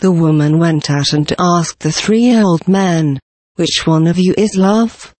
The woman went out and asked the three old men, Which one of you is love?